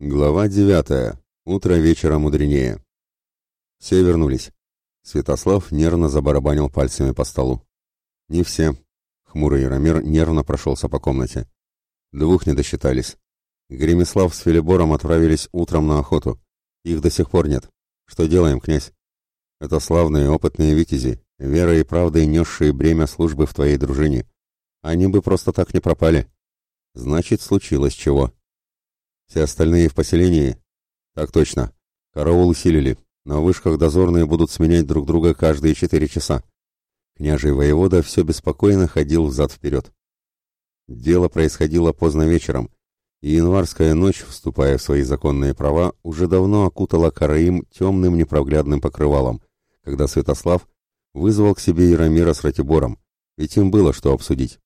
Глава девятая. Утро вечера мудренее. Все вернулись. Святослав нервно забарабанил пальцами по столу. Не все. Хмурый Яромир нервно прошелся по комнате. Двух не досчитались. Гремислав с Филибором отправились утром на охоту. Их до сих пор нет. Что делаем, князь? Это славные, опытные витязи, верой и правдой несшие бремя службы в твоей дружине. Они бы просто так не пропали. Значит, случилось чего. Все остальные в поселении? Так точно. Караул усилили. На вышках дозорные будут сменять друг друга каждые четыре часа. Княжий воевода все беспокойно ходил взад-вперед. Дело происходило поздно вечером, и январская ночь, вступая в свои законные права, уже давно окутала Караим темным непроглядным покрывалом, когда Святослав вызвал к себе Яромира с Ратибором, ведь им было что обсудить.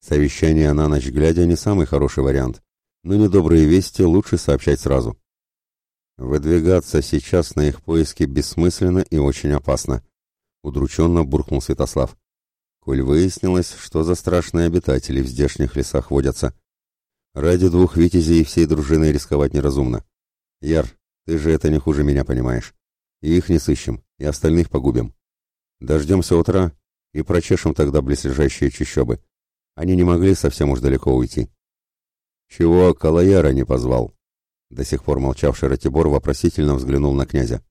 Совещание на ночь глядя не самый хороший вариант, но недобрые вести лучше сообщать сразу. Выдвигаться сейчас на их поиски бессмысленно и очень опасно, удрученно буркнул Святослав. Коль выяснилось, что за страшные обитатели в здешних лесах водятся. Ради двух витязей и всей дружины рисковать неразумно. Яр, ты же это не хуже меня понимаешь. И их не сыщем, и остальных погубим. Дождемся утра и прочешем тогда близлежащие чащобы. Они не могли совсем уж далеко уйти. «Чего Калаяра не позвал?» До сих пор молчавший Ратибор вопросительно взглянул на князя.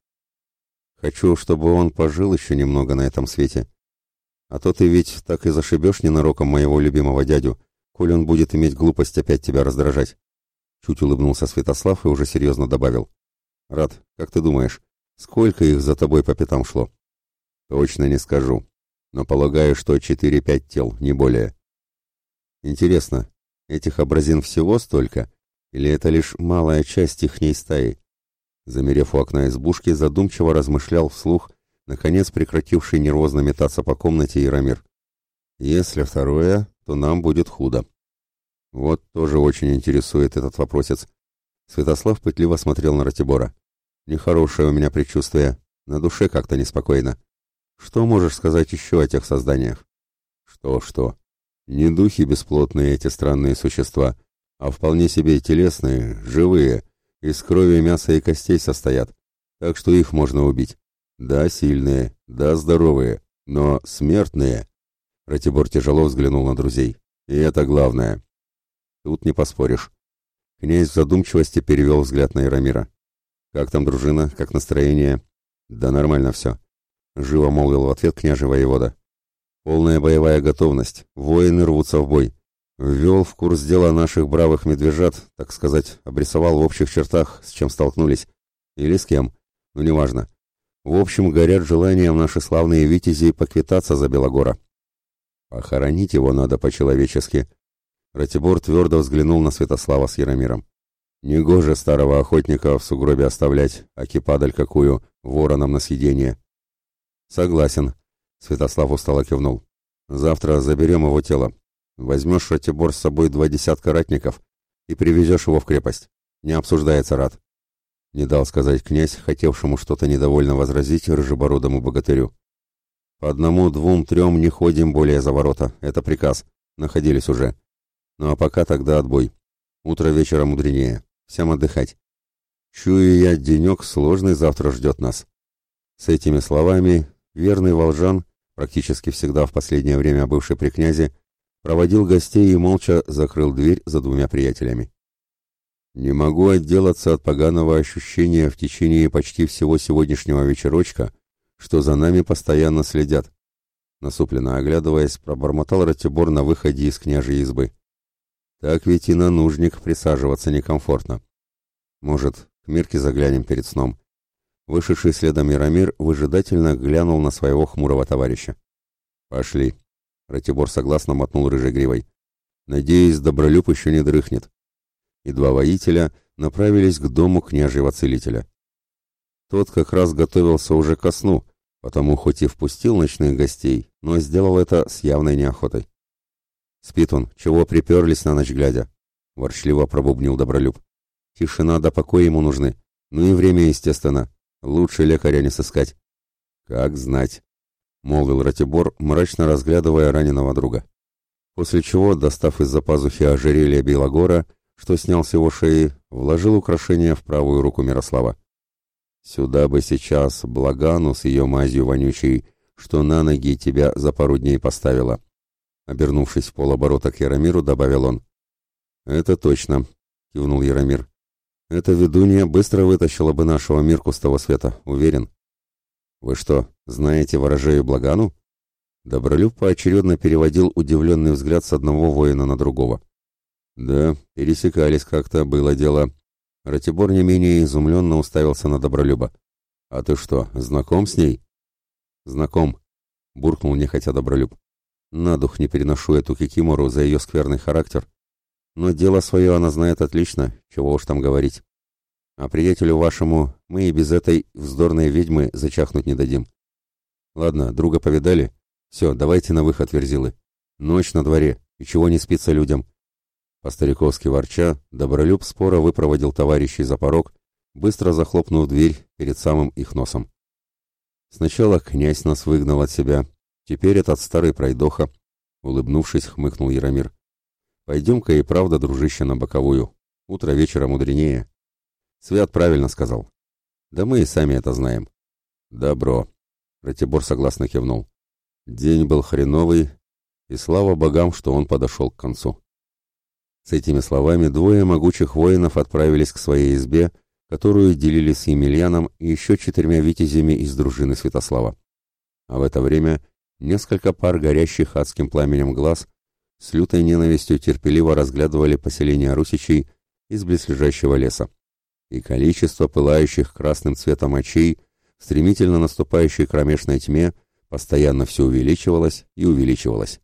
«Хочу, чтобы он пожил еще немного на этом свете. А то ты ведь так и зашибешь ненароком моего любимого дядю, коль он будет иметь глупость опять тебя раздражать». Чуть улыбнулся Святослав и уже серьезно добавил. «Рад, как ты думаешь, сколько их за тобой по пятам шло?» «Точно не скажу, но полагаю, что четыре-пять тел, не более». «Интересно, Этих образин всего столько? Или это лишь малая часть ихней стаи? Замерев у окна избушки, задумчиво размышлял вслух, наконец прекративший нервозно метаться по комнате Яромир. Если второе, то нам будет худо. Вот тоже очень интересует этот вопросец. Святослав пытливо смотрел на Ратибора. Нехорошее у меня предчувствие. На душе как-то неспокойно. Что можешь сказать еще о тех созданиях? Что, что? Не духи бесплотные эти странные существа, а вполне себе телесные, живые, из крови, мяса и костей состоят, так что их можно убить. Да, сильные, да, здоровые, но смертные. Ратибор тяжело взглянул на друзей. И это главное. Тут не поспоришь. Князь в задумчивости перевел взгляд на Ирамира. «Как там дружина? Как настроение?» «Да нормально все», — живо молвил в ответ княже воевода. Полная боевая готовность, воины рвутся в бой. Ввел в курс дела наших бравых медвежат, так сказать, обрисовал в общих чертах, с чем столкнулись. Или с кем, ну неважно. В общем, горят желанием наши славные витязи поквитаться за Белогора. Похоронить его надо по-человечески. Ратибор твердо взглянул на Святослава с Яромиром. Негоже старого охотника в сугробе оставлять, а кипадаль какую, вороном на съедение. Согласен, Святослав устало кивнул. «Завтра заберем его тело. Возьмешь, Ратибор, с собой два десятка ратников и привезешь его в крепость. Не обсуждается рад». Не дал сказать князь, хотевшему что-то недовольно возразить рыжебородому богатырю. «По одному, двум, трем не ходим более за ворота. Это приказ. Находились уже. Ну а пока тогда отбой. Утро вечера мудренее. Всем отдыхать. Чую я, денек сложный завтра ждет нас». С этими словами верный волжан практически всегда в последнее время бывший при князе, проводил гостей и молча закрыл дверь за двумя приятелями. Не могу отделаться от поганого ощущения в течение почти всего сегодняшнего вечерочка, что за нами постоянно следят. Насупленно оглядываясь, пробормотал Ратибор на выходе из княжей избы. Так ведь и на нужник присаживаться некомфортно. Может, к Мирке заглянем перед сном, Вышедший следом Яромир выжидательно глянул на своего хмурого товарища. «Пошли», — Ратибор согласно мотнул рыжей гривой. «Надеюсь, Добролюб еще не дрыхнет». И два воителя направились к дому княжьего целителя. Тот как раз готовился уже ко сну, потому хоть и впустил ночных гостей, но сделал это с явной неохотой. «Спит он, чего приперлись на ночь глядя?» — ворчливо пробубнил Добролюб. «Тишина да покой ему нужны, ну и время, естественно». Лучше лекаря не сыскать. Как знать, молвил Ратибор, мрачно разглядывая раненого друга. После чего, достав из-за пазухи ожерелье Белогора, что снял с его шеи, вложил украшение в правую руку Мирослава. Сюда бы сейчас благану с ее мазью вонючей, что на ноги тебя за пару дней поставила. Обернувшись в полоборота к Яромиру, добавил он. «Это точно», — кивнул Яромир. Эта ведунья быстро вытащила бы нашего Мирку с того света, уверен. Вы что, знаете ворожею Благану? Добролюб поочередно переводил удивленный взгляд с одного воина на другого. Да, пересекались как-то, было дело. Ратибор не менее изумленно уставился на Добролюба. А ты что, знаком с ней? Знаком, буркнул нехотя Добролюб. На дух не переношу эту кикимору за ее скверный характер но дело свое она знает отлично, чего уж там говорить. А приятелю вашему мы и без этой вздорной ведьмы зачахнуть не дадим. Ладно, друга повидали. Все, давайте на выход, Верзилы. Ночь на дворе, и чего не спится людям. По-стариковски ворча, Добролюб спора выпроводил товарищей за порог, быстро захлопнув дверь перед самым их носом. Сначала князь нас выгнал от себя, теперь этот старый пройдоха, улыбнувшись, хмыкнул Яромир. Пойдем-ка и правда, дружище, на боковую. Утро вечера мудренее. Свят правильно сказал. Да мы и сами это знаем. Добро. Ратибор согласно кивнул. День был хреновый, и слава богам, что он подошел к концу. С этими словами двое могучих воинов отправились к своей избе, которую делили с Емельяном и еще четырьмя витязями из дружины Святослава. А в это время несколько пар горящих адским пламенем глаз – с лютой ненавистью терпеливо разглядывали поселение русичей из близлежащего леса. И количество пылающих красным цветом очей, стремительно наступающей кромешной тьме, постоянно все увеличивалось и увеличивалось.